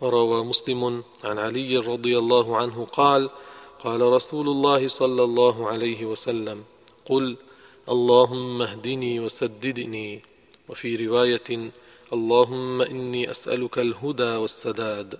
وروى مسلم عن علي رضي الله عنه قال قال رسول الله صلى الله عليه وسلم قل اللهم اهدني وسددني. وفي رواية اللهم إني أسألك الهدى والسداد.